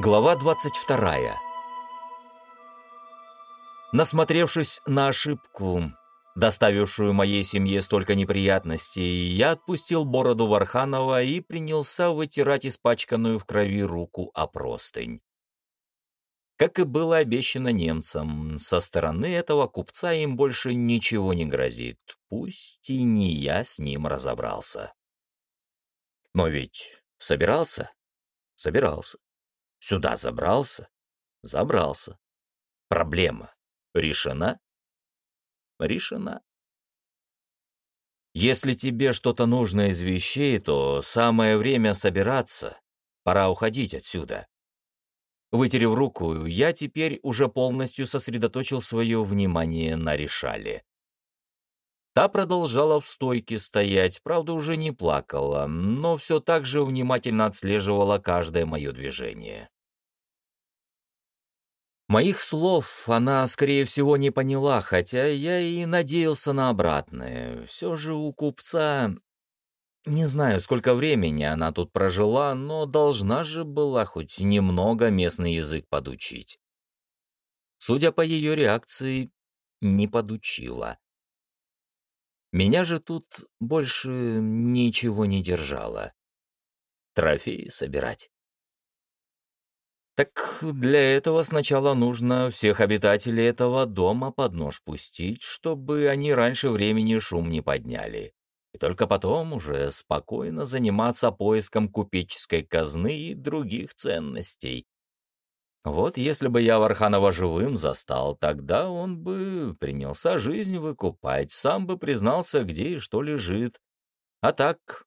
Глава 22. Насмотревшись на ошибку, доставившую моей семье столько неприятностей, я отпустил бороду Варханова и принялся вытирать испачканную в крови руку о простынь. Как и было обещано немцам, со стороны этого купца им больше ничего не грозит, пусть и не я с ним разобрался. Но ведь собирался? Собирался. Сюда забрался? Забрался. Проблема решена? Решена. Если тебе что-то нужно из вещей, то самое время собираться. Пора уходить отсюда. Вытерев руку, я теперь уже полностью сосредоточил свое внимание на решале. Та продолжала в стойке стоять, правда, уже не плакала, но все так же внимательно отслеживала каждое мое движение. Моих слов она, скорее всего, не поняла, хотя я и надеялся на обратное. Все же у купца... Не знаю, сколько времени она тут прожила, но должна же была хоть немного местный язык подучить. Судя по ее реакции, не подучила. Меня же тут больше ничего не держало. Трофеи собирать. Так для этого сначала нужно всех обитателей этого дома под нож пустить, чтобы они раньше времени шум не подняли. И только потом уже спокойно заниматься поиском купеческой казны и других ценностей. Вот если бы я Варханова живым застал, тогда он бы принялся жизнь выкупать, сам бы признался, где и что лежит. А так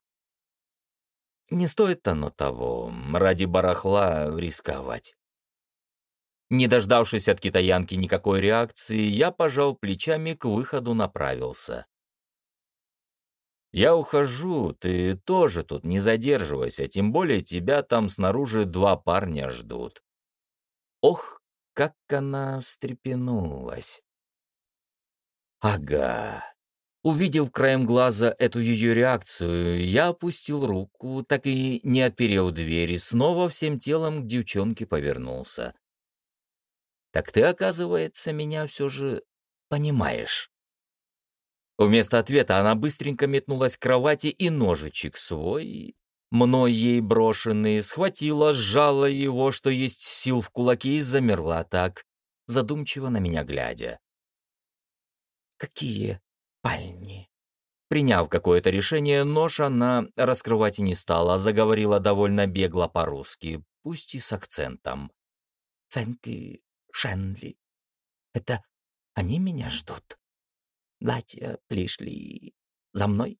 не стоит оно того, ради барахла рисковать. Не дождавшись от китаянки никакой реакции, я пожал плечами к выходу направился. «Я ухожу, ты тоже тут не задерживайся, тем более тебя там снаружи два парня ждут». Ох, как она встрепенулась. «Ага, Увидев краем глаза эту ее реакцию, я опустил руку, так и не отперев дверь, и снова всем телом к девчонке повернулся. «Так ты, оказывается, меня все же понимаешь». Вместо ответа она быстренько метнулась к кровати и ножичек свой, мной ей брошенный, схватила, сжала его, что есть сил в кулаки, и замерла так, задумчиво на меня глядя. «Какие спальни. Приняв какое-то решение, нож она раскрывать не стала, заговорила довольно бегло по-русски, пусть и с акцентом. «Фэнк и Шенли. Это они меня ждут. Платья пришли за мной?»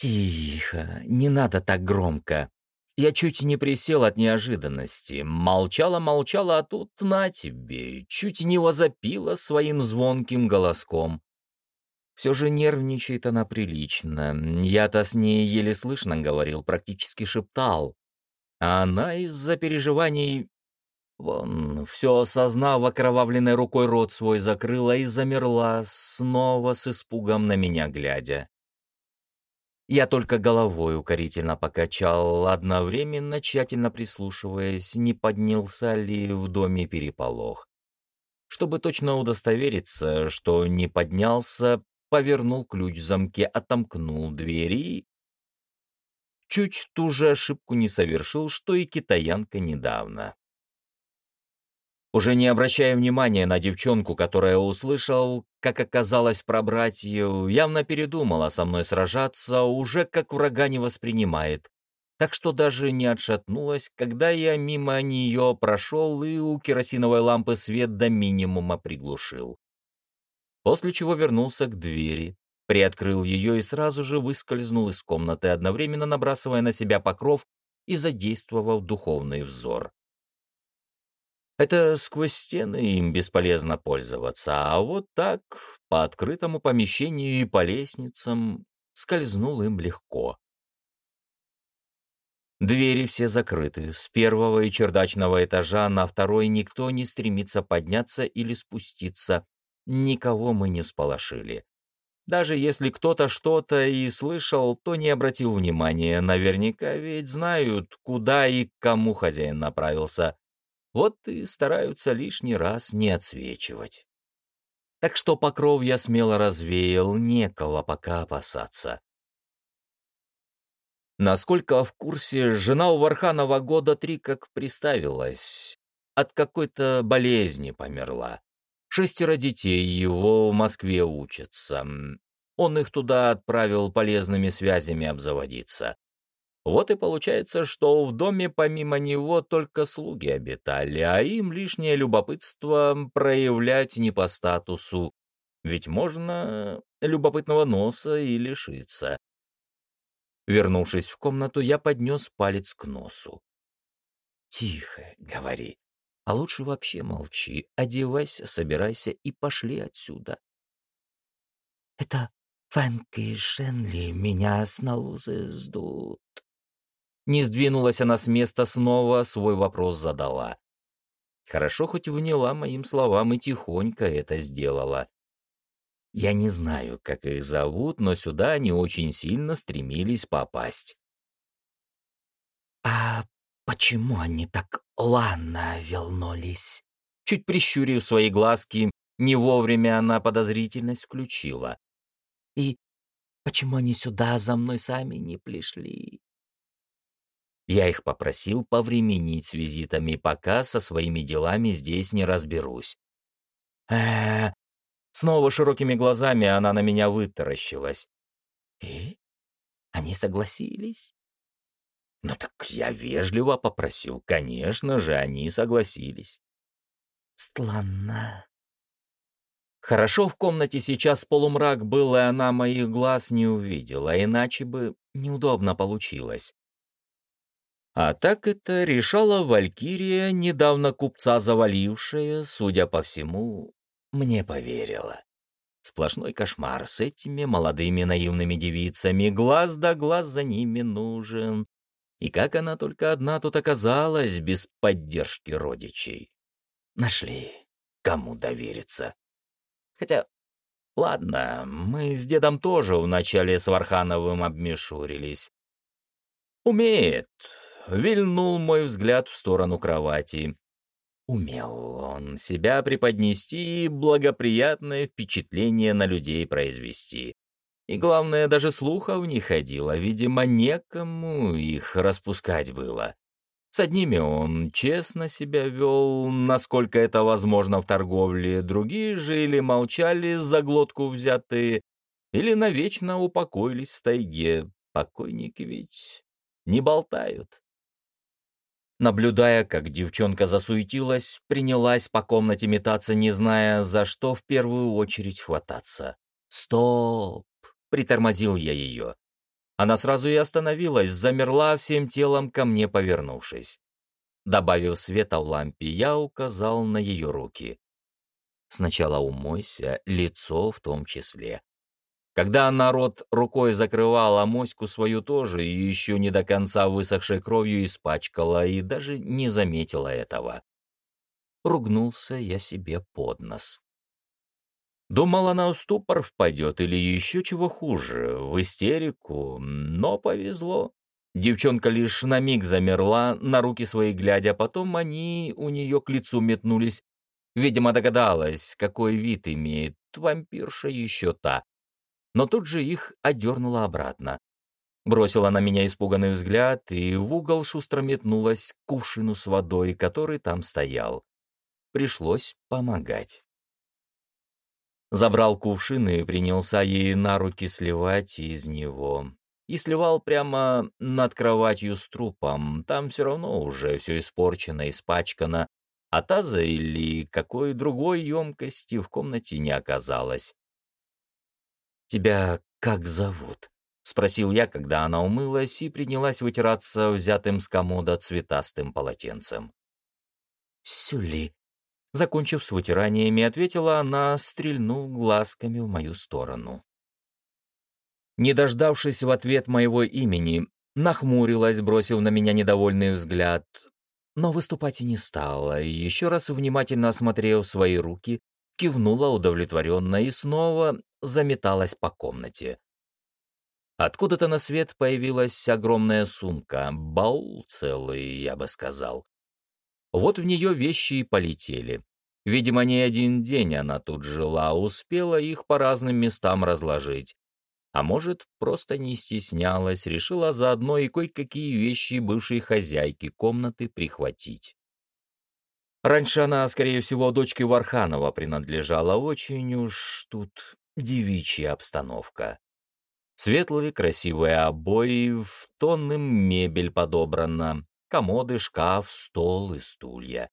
«Тихо, не надо так громко», я чуть не присел от неожиданности. Молчала-молчала, а тут на тебе, чуть не возопила своим звонким голоском. Все же нервничает она прилично. Я-то с ней еле слышно говорил, практически шептал. А она из-за переживаний... Вон, все осознав, окровавленной рукой рот свой закрыла и замерла, снова с испугом на меня глядя. Я только головой укорительно покачал, одновременно тщательно прислушиваясь, не поднялся ли в доме переполох. Чтобы точно удостовериться, что не поднялся, повернул ключ в замке, отомкнул двери и... Чуть ту же ошибку не совершил, что и китаянка недавно. Уже не обращая внимания на девчонку, которая услышал, как оказалось про братью, явно передумала со мной сражаться, уже как врага не воспринимает, так что даже не отшатнулась, когда я мимо нее прошел и у керосиновой лампы свет до минимума приглушил после чего вернулся к двери, приоткрыл ее и сразу же выскользнул из комнаты, одновременно набрасывая на себя покров и задействовал духовный взор. Это сквозь стены им бесполезно пользоваться, а вот так, по открытому помещению и по лестницам, скользнул им легко. Двери все закрыты. С первого и чердачного этажа на второй никто не стремится подняться или спуститься, Никого мы не сполошили. Даже если кто-то что-то и слышал, то не обратил внимания. Наверняка ведь знают, куда и к кому хозяин направился. Вот и стараются лишний раз не отсвечивать. Так что покров я смело развеял, некого пока опасаться. Насколько в курсе, жена у Варханова года три как приставилась. От какой-то болезни померла. Шестеро детей его в Москве учатся. Он их туда отправил полезными связями обзаводиться. Вот и получается, что в доме помимо него только слуги обитали, а им лишнее любопытство проявлять не по статусу. Ведь можно любопытного носа и лишиться. Вернувшись в комнату, я поднес палец к носу. «Тихо, говори. А лучше вообще молчи, одевайся, собирайся и пошли отсюда. Это Фэнк и Шенли меня с налузы сдут. Не сдвинулась она с места снова, свой вопрос задала. Хорошо хоть вняла моим словам и тихонько это сделала. Я не знаю, как их зовут, но сюда они очень сильно стремились попасть. «А Почему они так ланно вернулись? Чуть прищурив свои глазки, не вовремя она подозрительность включила. И почему они сюда за мной сами не пришли? Я их попросил повременить с визитами, пока со своими делами здесь не разберусь. э, -э Снова широкими глазами она на меня вытаращилась. И они согласились? Ну так я вежливо попросил. Конечно же, они согласились. Странно. Хорошо в комнате сейчас полумрак был, и она моих глаз не увидела, иначе бы неудобно получилось. А так это решала Валькирия, недавно купца завалившая, судя по всему, мне поверила. Сплошной кошмар с этими молодыми наивными девицами, глаз да глаз за ними нужен. И как она только одна тут оказалась без поддержки родичей. Нашли, кому довериться. Хотя, ладно, мы с дедом тоже вначале с Вархановым обмешурились. Умеет. Вильнул мой взгляд в сторону кровати. Умел он себя преподнести и благоприятное впечатление на людей произвести. И главное, даже слухов не ходило, видимо, некому их распускать было. С одними он честно себя вел, насколько это возможно в торговле, другие же или молчали за глотку взятые, или навечно упокоились в тайге. Покойники ведь не болтают. Наблюдая, как девчонка засуетилась, принялась по комнате метаться, не зная, за что в первую очередь хвататься. «Стоп! Притормозил я ее. Она сразу и остановилась, замерла всем телом ко мне повернувшись. Добавив света в лампе, я указал на ее руки. Сначала умойся, лицо в том числе. Когда народ рукой закрывал, а моську свою тоже, и еще не до конца высохшей кровью испачкала, и даже не заметила этого. Ругнулся я себе под нос. Думал, она в ступор впадет или еще чего хуже, в истерику, но повезло. Девчонка лишь на миг замерла, на руки свои глядя, потом они у нее к лицу метнулись. Видимо, догадалась, какой вид имеет вампирша еще та. Но тут же их одернула обратно. Бросила на меня испуганный взгляд и в угол шустро метнулась кувшину с водой, который там стоял. Пришлось помогать. Забрал кувшин и принялся ей на руки сливать из него. И сливал прямо над кроватью с трупом. Там все равно уже все испорчено, испачкано. А таза или какой другой емкости в комнате не оказалось. «Тебя как зовут?» — спросил я, когда она умылась и принялась вытираться взятым с комода цветастым полотенцем. «Сюли», Закончив с вытираниями, ответила она, стрельнув глазками в мою сторону. Не дождавшись в ответ моего имени, нахмурилась, бросив на меня недовольный взгляд, но выступать и не стала, еще раз внимательно осмотрев свои руки, кивнула удовлетворенно и снова, заметалась по комнате. Откуда-то на свет появилась огромная сумка, баул целый, я бы сказал. Вот в нее вещи и полетели. Видимо, не один день она тут жила, успела их по разным местам разложить. А может, просто не стеснялась, решила заодно и кое-какие вещи бывшей хозяйки комнаты прихватить. Раньше она, скорее всего, дочке Варханова принадлежала, очень уж тут девичья обстановка. Светлые красивые обои, в тонным мебель подобрана, комоды, шкаф, стол и стулья.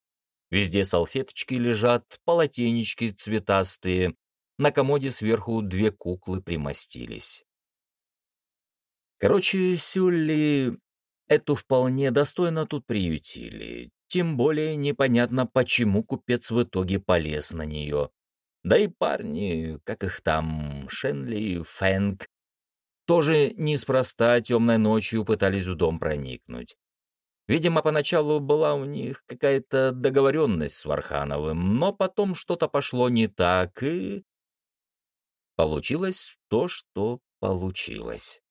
Везде салфеточки лежат, полотенечки цветастые, на комоде сверху две куклы примостились. Короче, Сюлли эту вполне достойно тут приютили. Тем более непонятно, почему купец в итоге полез на нее. Да и парни, как их там, Шенли, Фэнк, тоже неспроста темной ночью пытались в дом проникнуть. Видимо, поначалу была у них какая-то договоренность с Вархановым, но потом что-то пошло не так, и Получилось то, что получилось.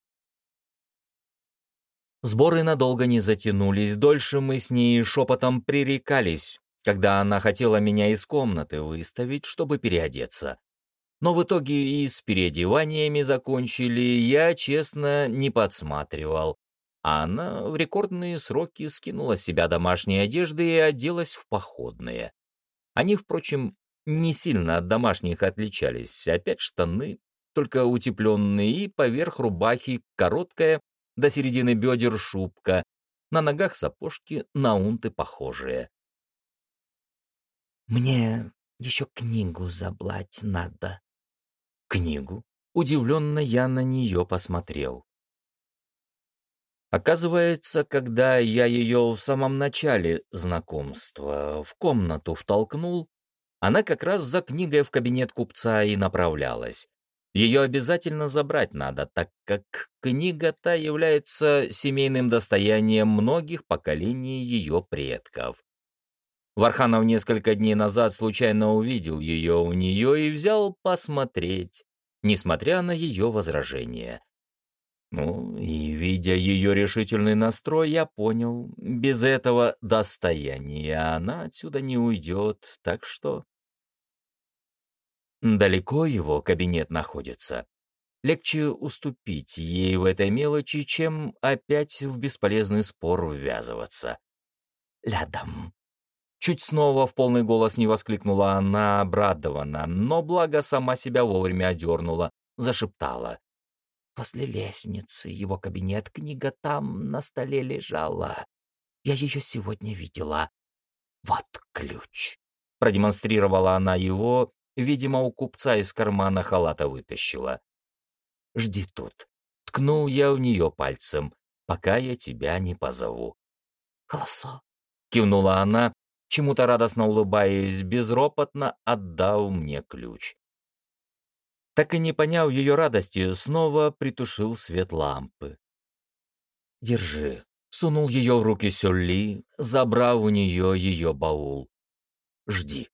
Сборы надолго не затянулись, дольше мы с ней шепотом пререкались, когда она хотела меня из комнаты выставить, чтобы переодеться. Но в итоге и с переодеваниями закончили, я, честно, не подсматривал. А она в рекордные сроки скинула с себя домашние одежды и оделась в походные. Они, впрочем, не сильно от домашних отличались. Опять штаны, только утепленные, и поверх рубахи короткая до середины бедер шубка, на ногах сапожки на унты похожие. «Мне еще книгу заблать надо». «Книгу?» Удивленно я на нее посмотрел. Оказывается, когда я ее в самом начале знакомства в комнату втолкнул, она как раз за книгой в кабинет купца и направлялась. Ее обязательно забрать надо, так как книга-то является семейным достоянием многих поколений ее предков. Варханов несколько дней назад случайно увидел ее у нее и взял посмотреть, несмотря на ее возражения. Ну, и, видя ее решительный настрой, я понял, без этого достояния она отсюда не уйдет, так что... Далеко его кабинет находится. Легче уступить ей в этой мелочи, чем опять в бесполезный спор ввязываться. «Рядом». Чуть снова в полный голос не воскликнула она обрадованно, но благо сама себя вовремя одернула, зашептала. После лестницы его кабинет, книга там на столе лежала. Я ее сегодня видела. Вот ключ. Продемонстрировала она его, видимо, у купца из кармана халата вытащила. «Жди тут». Ткнул я в нее пальцем, пока я тебя не позову. «Хорошо», — кивнула она, чему-то радостно улыбаясь, безропотно отдав мне ключ. Так и не поняв ее радости, снова притушил свет лампы. «Держи», — сунул ее в руки Сюлли, забрав у нее ее баул. «Жди».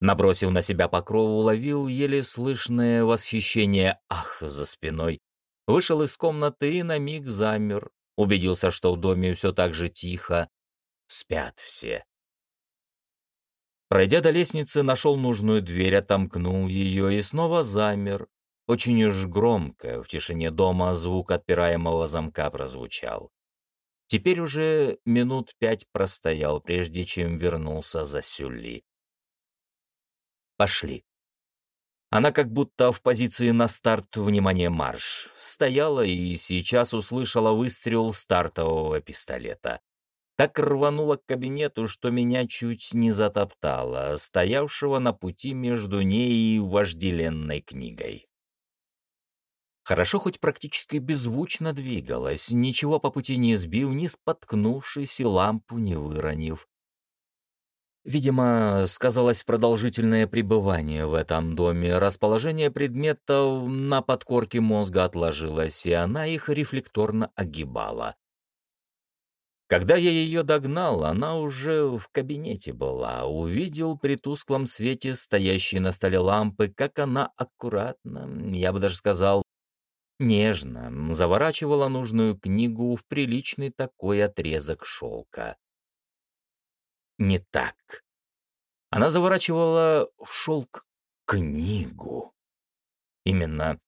Набросив на себя покров, уловил еле слышное восхищение «ах» за спиной. Вышел из комнаты и на миг замер. Убедился, что в доме все так же тихо. Спят все. Пройдя до лестницы, нашел нужную дверь, отомкнул ее и снова замер. Очень уж громко в тишине дома звук отпираемого замка прозвучал. Теперь уже минут пять простоял, прежде чем вернулся за Сюлли. Пошли. Она как будто в позиции на старт, внимание, марш. Стояла и сейчас услышала выстрел стартового пистолета так рванула к кабинету, что меня чуть не затоптала, стоявшего на пути между ней и вожделенной книгой. Хорошо хоть практически беззвучно двигалась, ничего по пути не сбив, не споткнувшись и лампу не выронив. Видимо, сказалось продолжительное пребывание в этом доме, расположение предметов на подкорке мозга отложилось, и она их рефлекторно огибала. Когда я ее догнал, она уже в кабинете была. Увидел при тусклом свете стоящие на столе лампы, как она аккуратно, я бы даже сказал, нежно заворачивала нужную книгу в приличный такой отрезок шелка. Не так. Она заворачивала в шелк книгу. Именно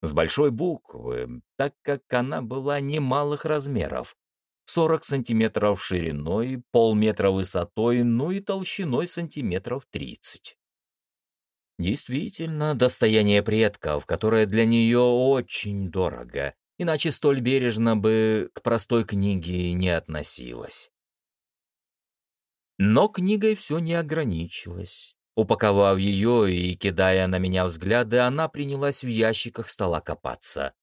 с большой буквы, так как она была немалых размеров. 40 сантиметров шириной, полметра высотой, ну и толщиной сантиметров 30. Действительно, достояние предков, которое для нее очень дорого, иначе столь бережно бы к простой книге не относилась. Но книгой все не ограничилось. Упаковав ее и кидая на меня взгляды, она принялась в ящиках стола копаться.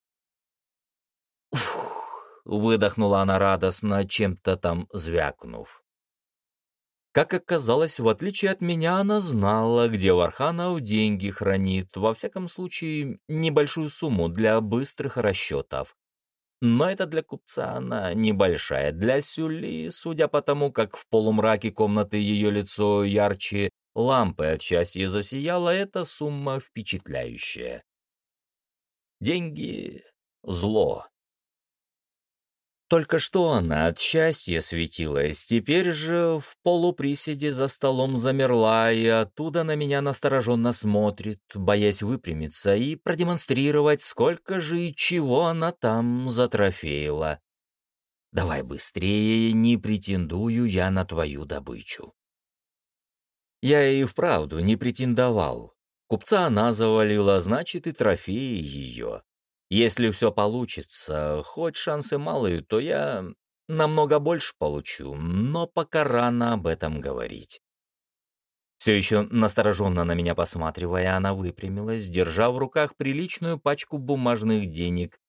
Выдохнула она радостно, чем-то там звякнув. Как оказалось, в отличие от меня, она знала, где Варханов деньги хранит, во всяком случае, небольшую сумму для быстрых расчетов. Но это для купца она небольшая. Для Сюли, судя по тому, как в полумраке комнаты ее лицо ярче лампы от счастья засияло, эта сумма впечатляющая. Деньги — зло. Только что она от счастья светилась, теперь же в полуприседе за столом замерла и оттуда на меня настороженно смотрит, боясь выпрямиться и продемонстрировать, сколько же и чего она там затрофеила. Давай быстрее, не претендую я на твою добычу. Я и вправду не претендовал. Купца она завалила, значит, и трофеи ее. Если все получится, хоть шансы малые, то я намного больше получу, но пока рано об этом говорить. Все еще настороженно на меня посматривая, она выпрямилась, держа в руках приличную пачку бумажных денег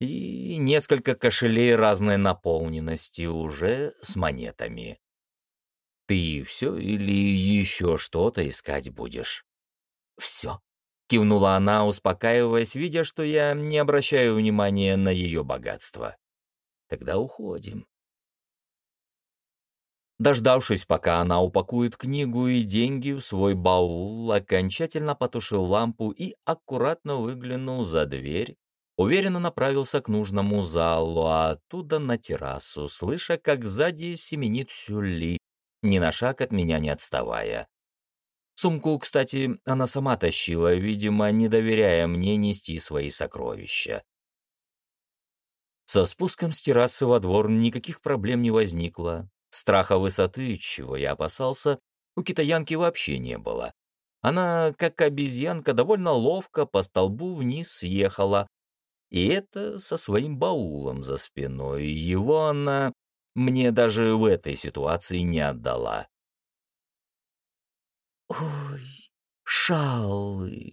и несколько кошелей разной наполненности уже с монетами. Ты все или еще что-то искать будешь? Все, Кивнула она, успокаиваясь, видя, что я не обращаю внимания на ее богатство. Тогда уходим. Дождавшись, пока она упакует книгу и деньги в свой баул, окончательно потушил лампу и аккуратно выглянул за дверь, уверенно направился к нужному залу, а оттуда на террасу, слыша, как сзади семенит Сюли, ни на шаг от меня не отставая. Сумку, кстати, она сама тащила, видимо, не доверяя мне нести свои сокровища. Со спуском с террасы во двор никаких проблем не возникло. Страха высоты, чего я опасался, у китаянки вообще не было. Она, как обезьянка, довольно ловко по столбу вниз съехала. И это со своим баулом за спиной. Его она мне даже в этой ситуации не отдала. «Ой, шалы!»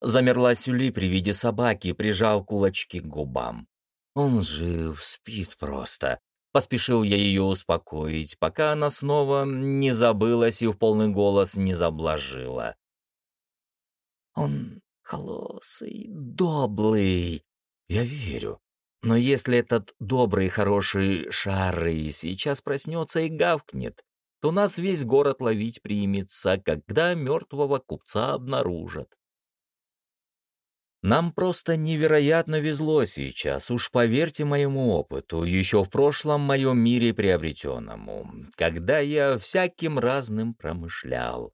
Замерла Сюли при виде собаки, прижал кулачки к губам. «Он жив, спит просто». Поспешил я ее успокоить, пока она снова не забылась и в полный голос не заблажила. «Он холосый, доблый. Я верю. Но если этот добрый, хороший Шары сейчас проснется и гавкнет, то нас весь город ловить примется, когда мертвого купца обнаружат. Нам просто невероятно везло сейчас, уж поверьте моему опыту, еще в прошлом моем мире приобретенному, когда я всяким разным промышлял.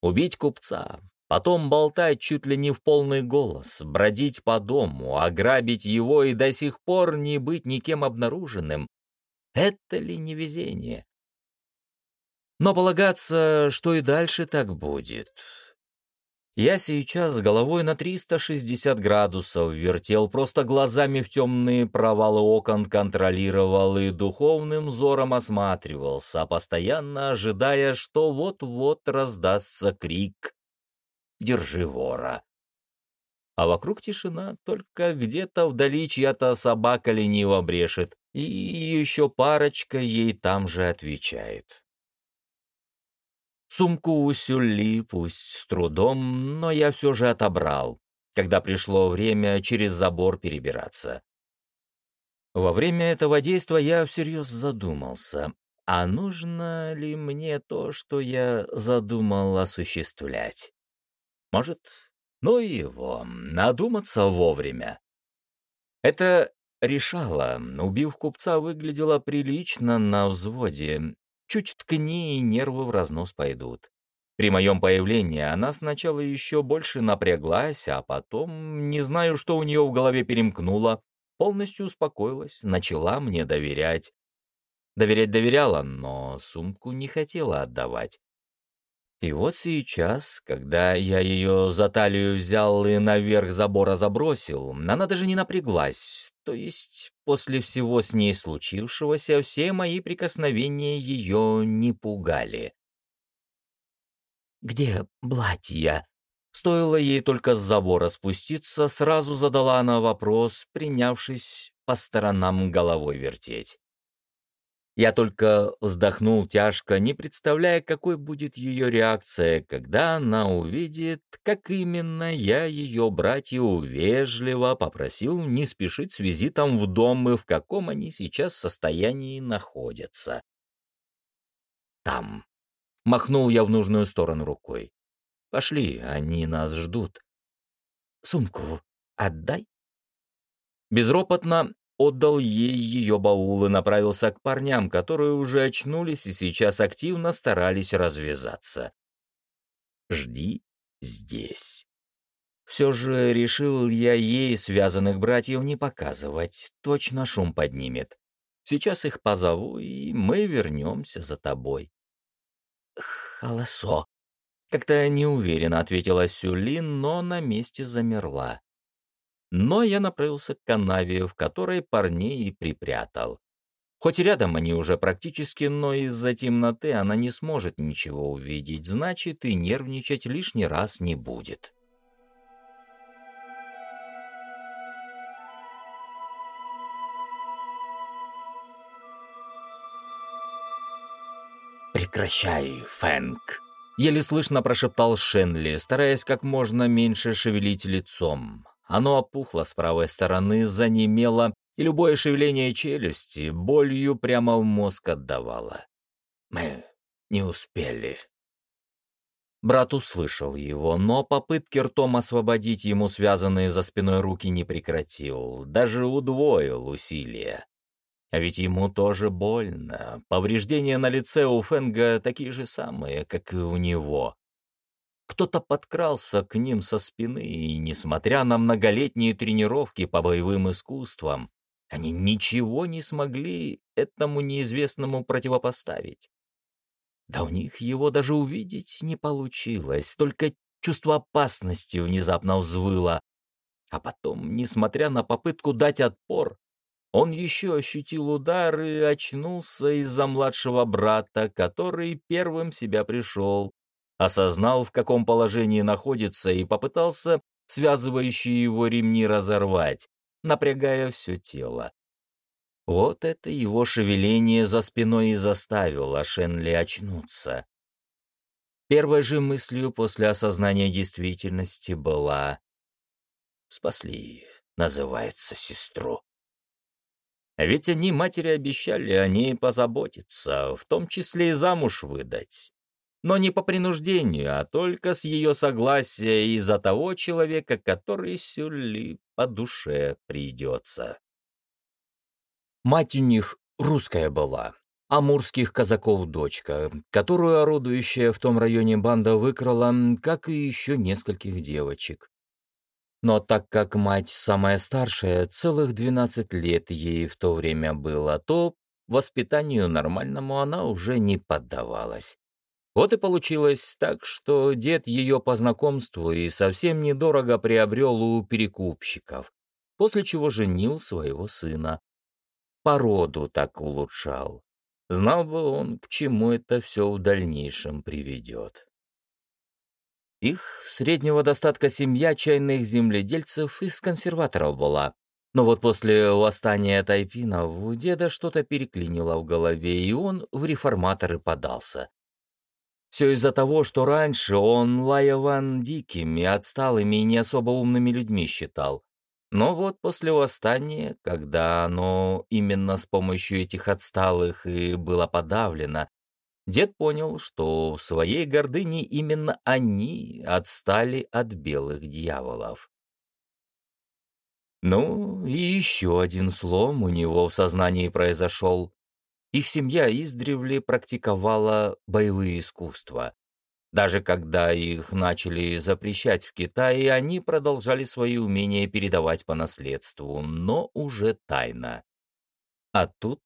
Убить купца, потом болтать чуть ли не в полный голос, бродить по дому, ограбить его и до сих пор не быть никем обнаруженным — это ли не везение? Но полагаться, что и дальше так будет. Я сейчас с головой на 360 градусов вертел, просто глазами в темные провалы окон контролировал и духовным взором осматривался, постоянно ожидая, что вот-вот раздастся крик «Держи вора!». А вокруг тишина, только где-то вдали чья-то собака лениво брешет, и еще парочка ей там же отвечает. Сумку у Сюли, пусть с трудом, но я все же отобрал, когда пришло время через забор перебираться. Во время этого действия я всерьез задумался, а нужно ли мне то, что я задумал осуществлять? Может, ну его, надуматься вовремя. Это решало, убив купца, выглядело прилично на взводе. Чуть ткни и нервы в разнос пойдут. При моем появлении она сначала еще больше напряглась, а потом, не знаю, что у нее в голове перемкнуло, полностью успокоилась, начала мне доверять. Доверять доверяла, но сумку не хотела отдавать. И вот сейчас, когда я ее за талию взял и наверх забора забросил, она даже не напряглась. То есть после всего с ней случившегося все мои прикосновения ее не пугали. «Где платья?» Стоило ей только с забора спуститься, сразу задала она вопрос, принявшись по сторонам головой вертеть. Я только вздохнул тяжко, не представляя, какой будет ее реакция, когда она увидит, как именно я ее братью вежливо попросил не спешить с визитом в дом и в каком они сейчас состоянии находятся. «Там», — махнул я в нужную сторону рукой. «Пошли, они нас ждут». «Сумку отдай». Безропотно отдал ей ее баул и направился к парням, которые уже очнулись и сейчас активно старались развязаться. «Жди здесь». Все же решил я ей связанных братьев не показывать, точно шум поднимет. Сейчас их позову, и мы вернемся за тобой. «Холосо», — как-то неуверенно ответила Сюлин, но на месте замерла но я направился к канаве, в которой парней и припрятал. Хоть рядом они уже практически, но из-за темноты она не сможет ничего увидеть, значит, и нервничать лишний раз не будет. «Прекращай, Фэнк!» — еле слышно прошептал Шенли, стараясь как можно меньше шевелить лицом. Оно опухло с правой стороны, занемело, и любое шевеление челюсти болью прямо в мозг отдавало. «Мы не успели». Брат услышал его, но попытки ртом освободить ему связанные за спиной руки не прекратил, даже удвоил усилия. А ведь ему тоже больно. Повреждения на лице у Фенга такие же самые, как и у него. Кто-то подкрался к ним со спины, и, несмотря на многолетние тренировки по боевым искусствам, они ничего не смогли этому неизвестному противопоставить. Да у них его даже увидеть не получилось, только чувство опасности внезапно взвыло. А потом, несмотря на попытку дать отпор, он еще ощутил удар и очнулся из-за младшего брата, который первым себя пришел, осознал, в каком положении находится, и попытался связывающие его ремни разорвать, напрягая все тело. Вот это его шевеление за спиной и заставило Шенли очнуться. Первой же мыслью после осознания действительности была «Спасли», называется, сестру. Ведь они матери обещали о ней позаботиться, в том числе и замуж выдать но не по принуждению, а только с ее согласия и за того человека, который Сюли по душе придется. Мать у них русская была, амурских казаков дочка, которую орудующая в том районе банда выкрала, как и еще нескольких девочек. Но так как мать самая старшая, целых 12 лет ей в то время было, то воспитанию нормальному она уже не поддавалась. Вот и получилось так, что дед ее по знакомству и совсем недорого приобрел у перекупщиков, после чего женил своего сына. Породу так улучшал. Знал бы он, к чему это все в дальнейшем приведет. Их среднего достатка семья чайных земледельцев из консерваторов была. Но вот после восстания тайпинов у деда что-то переклинило в голове, и он в реформаторы подался. Все из-за того, что раньше он Лаяван дикими, отсталыми и не особо умными людьми считал. Но вот после восстания, когда оно именно с помощью этих отсталых и было подавлено, дед понял, что в своей гордыне именно они отстали от белых дьяволов. Ну, и еще один слом у него в сознании произошел. Их семья издревле практиковала боевые искусства. Даже когда их начали запрещать в Китае, они продолжали свои умения передавать по наследству, но уже тайно. А тут,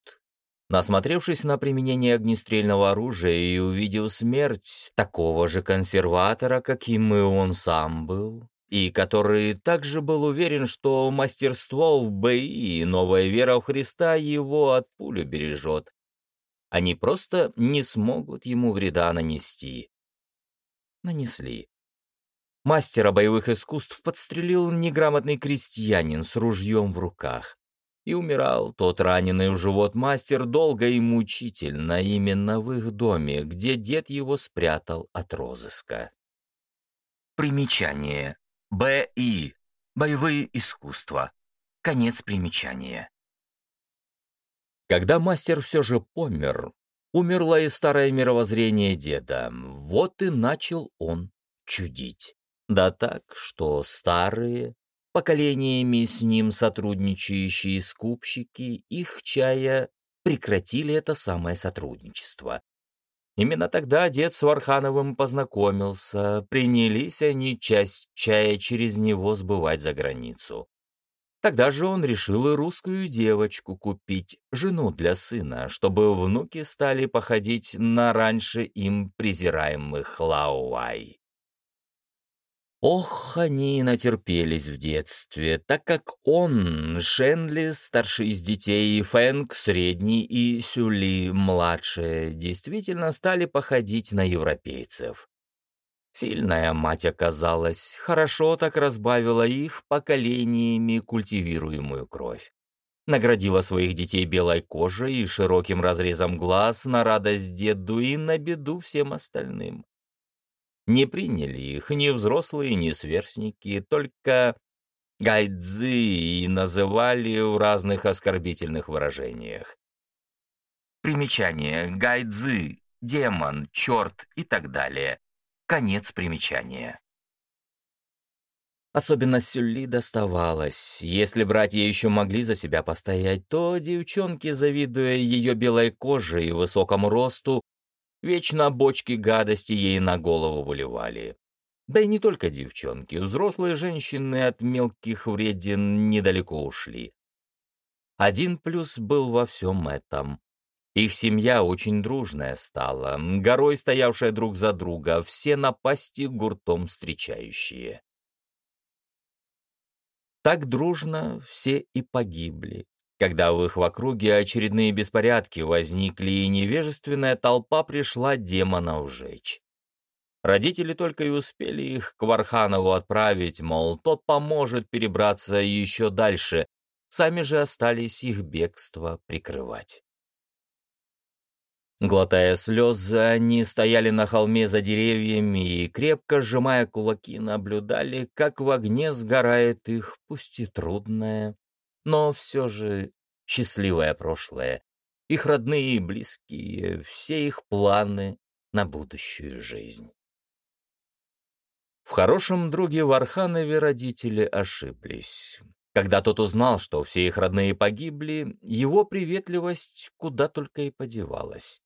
насмотревшись на применение огнестрельного оружия и увидев смерть такого же консерватора, каким и он сам был, и который также был уверен, что мастерство в бои и новая вера в Христа его от пули бережет, они просто не смогут ему вреда нанести нанесли. Мастера боевых искусств подстрелил неграмотный крестьянин с ружьем в руках. И умирал тот раненый в живот мастер долго и мучительно именно в их доме, где дед его спрятал от розыска. Примечание. Б.И. Боевые искусства. Конец примечания. Когда мастер все же помер, Умерло и старое мировоззрение деда. Вот и начал он чудить. Да так, что старые, поколениями с ним сотрудничающие скупщики их чая прекратили это самое сотрудничество. Именно тогда дед с Вархановым познакомился, принялись они часть чая через него сбывать за границу. Тогда же он решил и русскую девочку купить, жену для сына, чтобы внуки стали походить на раньше им презираемых Лауай. Ох, они натерпелись в детстве, так как он, Шенли, старший из детей, Фэнк, средний, и Сюли, младшая, действительно стали походить на европейцев. Сильная мать оказалась, хорошо так разбавила их поколениями культивируемую кровь. Наградила своих детей белой кожей и широким разрезом глаз на радость деду и на беду всем остальным. Не приняли их ни взрослые, ни сверстники, только гайдзы и называли в разных оскорбительных выражениях. Примечание. Гайдзы, демон, черт и так далее. Конец примечания. Особенно Сюлли доставалось. Если братья еще могли за себя постоять, то девчонки, завидуя ее белой коже и высокому росту, вечно бочки гадости ей на голову выливали. Да и не только девчонки, взрослые женщины от мелких вредин недалеко ушли. Один плюс был во всем этом. Их семья очень дружная стала, горой стоявшая друг за друга, все напасти гуртом встречающие. Так дружно все и погибли. Когда в их округе очередные беспорядки возникли, и невежественная толпа пришла демона ужечь. Родители только и успели их к Варханову отправить, мол, тот поможет перебраться еще дальше, сами же остались их бегство прикрывать. Глотая слезы, они стояли на холме за деревьями и, крепко сжимая кулаки, наблюдали, как в огне сгорает их, пусть и трудное, но все же счастливое прошлое, их родные и близкие, все их планы на будущую жизнь. В хорошем друге Варханове родители ошиблись. Когда тот узнал, что все их родные погибли, его приветливость куда только и подевалась.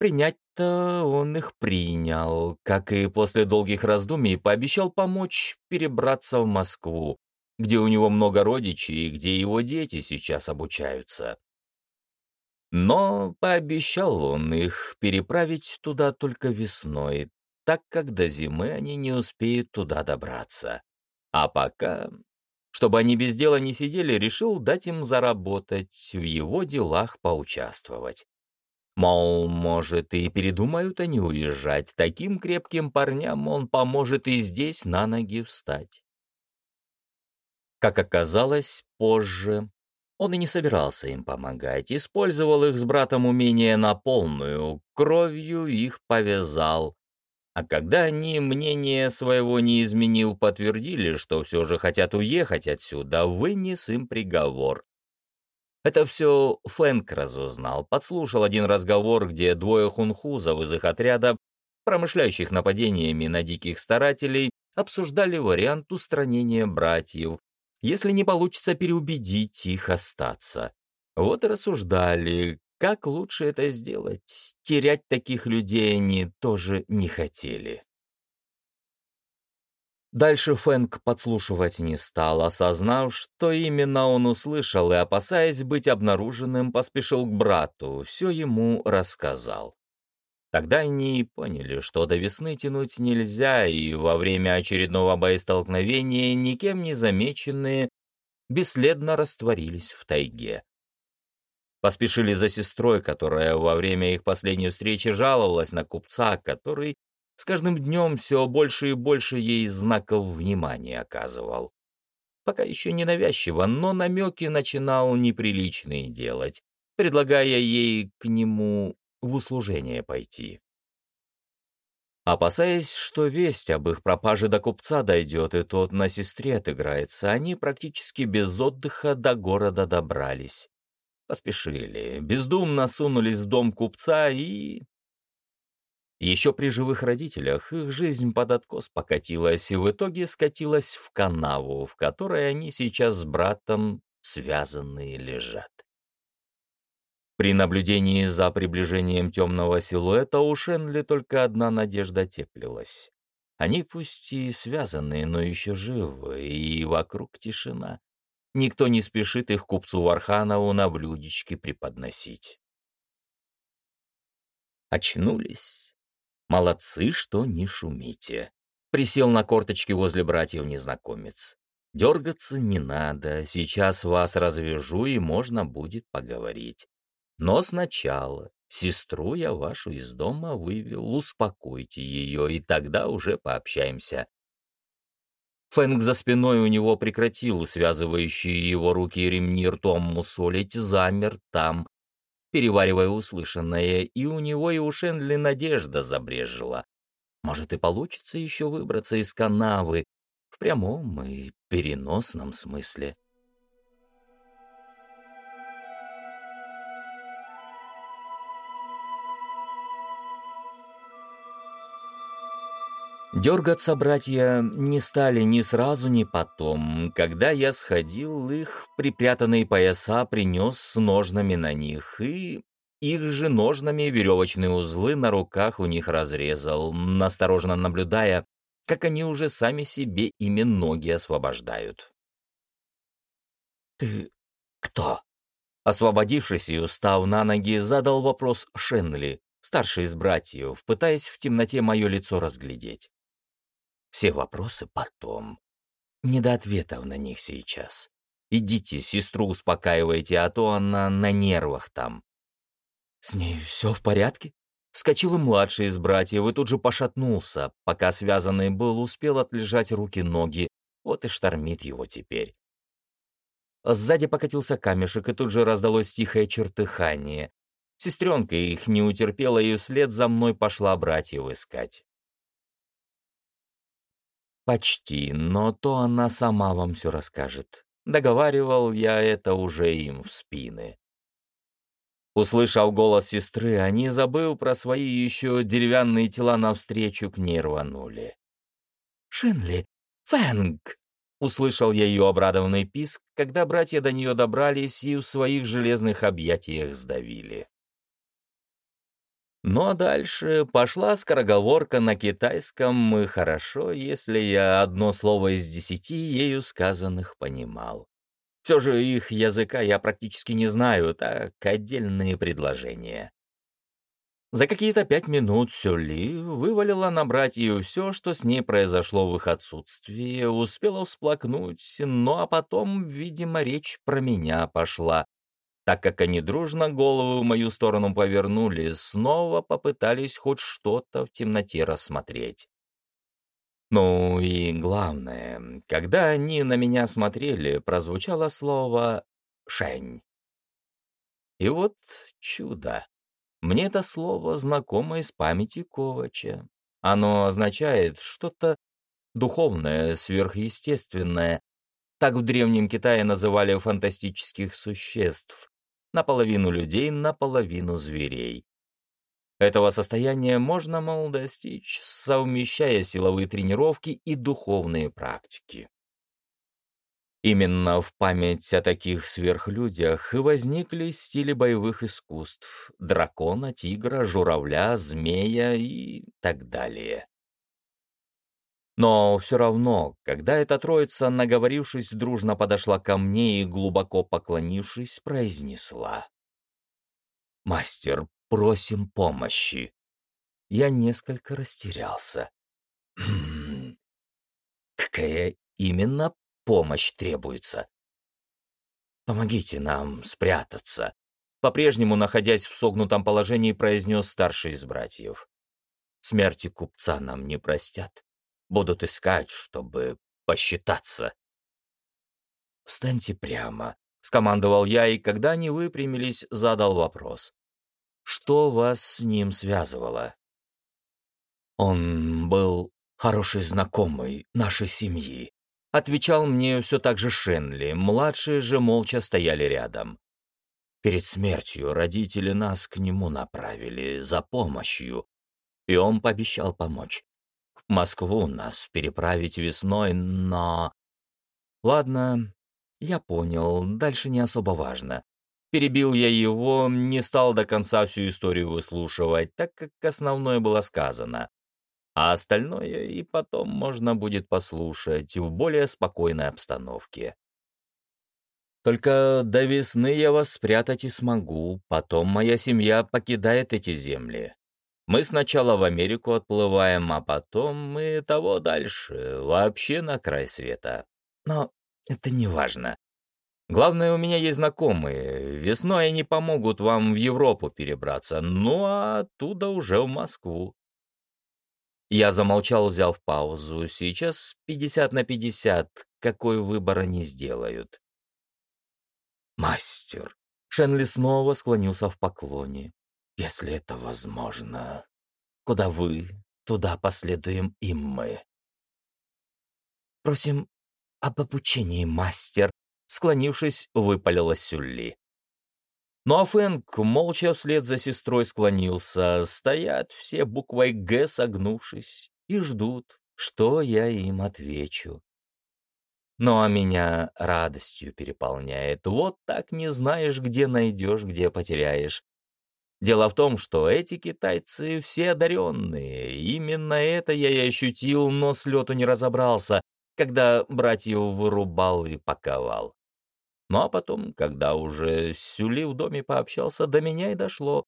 Принять-то он их принял, как и после долгих раздумий пообещал помочь перебраться в Москву, где у него много родичей и где его дети сейчас обучаются. Но пообещал он их переправить туда только весной, так как до зимы они не успеют туда добраться. А пока, чтобы они без дела не сидели, решил дать им заработать, в его делах поучаствовать. Мол, может, и передумают они уезжать. Таким крепким парням он поможет и здесь на ноги встать. Как оказалось, позже он и не собирался им помогать, использовал их с братом умение на полную, кровью их повязал. А когда они мнение своего не изменил, подтвердили, что все же хотят уехать отсюда, вынес им приговор. Это все Фэнк разузнал, подслушал один разговор, где двое хунхузов из их отряда, промышляющих нападениями на диких старателей, обсуждали вариант устранения братьев, если не получится переубедить их остаться. Вот и рассуждали, как лучше это сделать? Терять таких людей они тоже не хотели. Дальше Фэнк подслушивать не стал, осознав, что именно он услышал, и, опасаясь быть обнаруженным, поспешил к брату, все ему рассказал. Тогда они поняли, что до весны тянуть нельзя, и во время очередного боестолкновения никем не замеченные бесследно растворились в тайге. Поспешили за сестрой, которая во время их последней встречи жаловалась на купца, который с каждым днем все больше и больше ей знаков внимания оказывал. Пока еще не навязчиво, но намеки начинал неприличные делать, предлагая ей к нему в услужение пойти. Опасаясь, что весть об их пропаже до купца дойдет, и тот на сестре отыграется, они практически без отдыха до города добрались. Поспешили, бездумно сунулись в дом купца и... Еще при живых родителях их жизнь под откос покатилась и в итоге скатилась в канаву, в которой они сейчас с братом связанные лежат. При наблюдении за приближением темного силуэта у Шенли только одна надежда теплилась. Они пусть и связанные, но еще живы, и вокруг тишина. Никто не спешит их купцу Варханову на блюдечке преподносить. Очнулись. Молодцы, что не шумите. Присел на корточки возле братьев незнакомец. Дергаться не надо, сейчас вас развяжу, и можно будет поговорить. Но сначала сестру я вашу из дома вывел, успокойте ее, и тогда уже пообщаемся. Фэнк за спиной у него прекратил связывающие его руки ремни ртом мусолить, замер там, переваривая услышанное, и у него и у Шенли надежда забрежила. Может, и получится еще выбраться из канавы в прямом и переносном смысле. Дергаться братья не стали ни сразу, ни потом. Когда я сходил, их припрятанные пояса принес с ножнами на них, и их же ножнами веревочные узлы на руках у них разрезал, осторожно наблюдая, как они уже сами себе ими ноги освобождают. «Ты кто?» Освободившись и устав на ноги, задал вопрос Шенли, старший из братьев, пытаясь в темноте мое лицо разглядеть. Все вопросы потом. Не до ответов на них сейчас. Идите, сестру успокаивайте, а то она на нервах там. С ней все в порядке? Вскочил и младший из братьев и тут же пошатнулся. Пока связанный был, успел отлежать руки-ноги. Вот и штормит его теперь. Сзади покатился камешек, и тут же раздалось тихое чертыхание. Сестренка их не утерпела, и вслед за мной пошла братьев искать. Почти, но то она сама вам все расскажет. Договаривал я это уже им в спины. Услышав голос сестры, они, забыв про свои еще деревянные тела навстречу, к ней рванули. «Шинли! Фэнг!» — услышал я ее обрадованный писк, когда братья до нее добрались и в своих железных объятиях сдавили. Ну а дальше пошла скороговорка на китайском, и хорошо, если я одно слово из десяти ею сказанных понимал. Все же их языка я практически не знаю, так отдельные предложения. За какие-то пять минут Сюли вывалила на братью все, что с ней произошло в их отсутствии, успела всплакнуть, ну а потом, видимо, речь про меня пошла, так как они дружно голову в мою сторону повернули, снова попытались хоть что-то в темноте рассмотреть. Ну и главное, когда они на меня смотрели, прозвучало слово «шень». И вот чудо. Мне это слово знакомо из памяти Ковача. Оно означает что-то духовное, сверхъестественное. Так в Древнем Китае называли фантастических существ. Наполовину людей, наполовину зверей. Этого состояния можно, мол, достичь, совмещая силовые тренировки и духовные практики. Именно в память о таких сверхлюдях и возникли стили боевых искусств — дракона, тигра, журавля, змея и так далее. Но все равно, когда эта троица, наговорившись, дружно подошла ко мне и, глубоко поклонившись, произнесла. «Мастер, просим помощи». Я несколько растерялся. «Какая именно помощь требуется?» «Помогите нам спрятаться», — по-прежнему, находясь в согнутом положении, произнес старший из братьев. «Смерти купца нам не простят. Будут искать, чтобы посчитаться. «Встаньте прямо», — скомандовал я, и когда они выпрямились, задал вопрос. «Что вас с ним связывало?» «Он был хороший знакомый нашей семьи», — отвечал мне все так же Шенли, младшие же молча стояли рядом. Перед смертью родители нас к нему направили за помощью, и он пообещал помочь. Москву нас переправить весной, но... Ладно, я понял, дальше не особо важно. Перебил я его, не стал до конца всю историю выслушивать, так как основное было сказано. А остальное и потом можно будет послушать в более спокойной обстановке. Только до весны я вас спрятать и смогу, потом моя семья покидает эти земли. Мы сначала в Америку отплываем, а потом мы того дальше, вообще на край света. Но это не важно. Главное, у меня есть знакомые. Весной они помогут вам в Европу перебраться, ну а оттуда уже в Москву. Я замолчал, взяв паузу. Сейчас 50 на 50, какой выбор они сделают. Мастер. Шенли снова склонился в поклоне. Если это возможно, куда вы, туда последуем и мы. Просим об обучении, мастер, склонившись, выпалила Сюлли. Ну а Фэнк молча вслед за сестрой склонился, стоят все буквой «Г» согнувшись, и ждут, что я им отвечу. Ну а меня радостью переполняет. Вот так не знаешь, где найдешь, где потеряешь. Дело в том, что эти китайцы все одаренные. Именно это я и ощутил, но с лету не разобрался, когда братьев вырубал и паковал. Ну а потом, когда уже с Сюли в доме пообщался, до меня и дошло,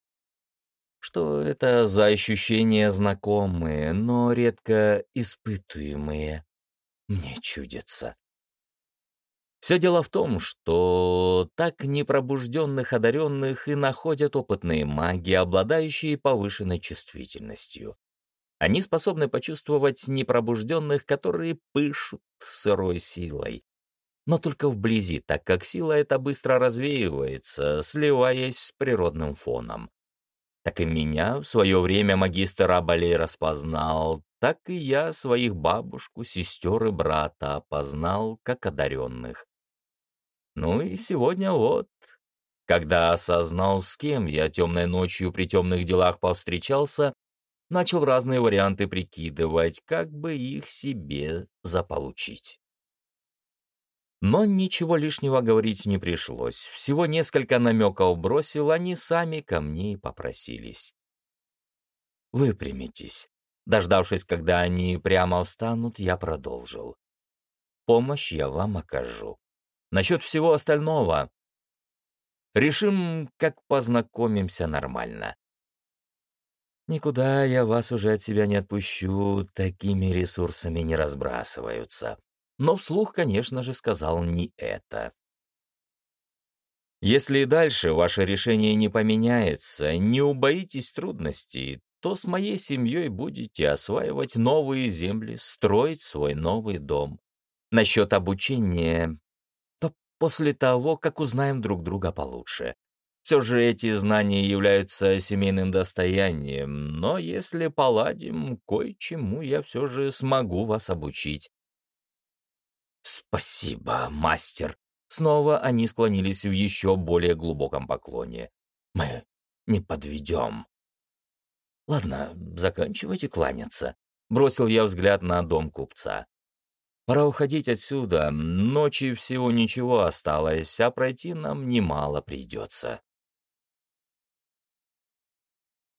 что это за ощущения знакомые, но редко испытуемые. Мне чудится. Все дело в том, что так непробужденных одаренных и находят опытные маги, обладающие повышенной чувствительностью. Они способны почувствовать непробужденных, которые пышут сырой силой. Но только вблизи, так как сила эта быстро развеивается, сливаясь с природным фоном. Так и меня в свое время магистр Абалей распознал, так и я своих бабушку, сестер и брата опознал как одаренных. Ну и сегодня вот, когда осознал, с кем я темной ночью при темных делах повстречался, начал разные варианты прикидывать, как бы их себе заполучить. Но ничего лишнего говорить не пришлось. Всего несколько намеков бросил, они сами ко мне и попросились. «Выпрямитесь». Дождавшись, когда они прямо встанут, я продолжил. «Помощь я вам окажу. Насчет всего остального решим, как познакомимся нормально. Никуда я вас уже от себя не отпущу, такими ресурсами не разбрасываются. Но вслух, конечно же, сказал не это. Если дальше ваше решение не поменяется, не убоитесь трудностей, то с моей семьей будете осваивать новые земли, строить свой новый дом. Насчет обучения после того, как узнаем друг друга получше. Все же эти знания являются семейным достоянием, но если поладим, кое-чему я все же смогу вас обучить. Спасибо, мастер. Снова они склонились в еще более глубоком поклоне. Мы не подведем. Ладно, заканчивайте кланяться. Бросил я взгляд на дом купца. Пора уходить отсюда. Ночи всего ничего осталось, а пройти нам немало придется.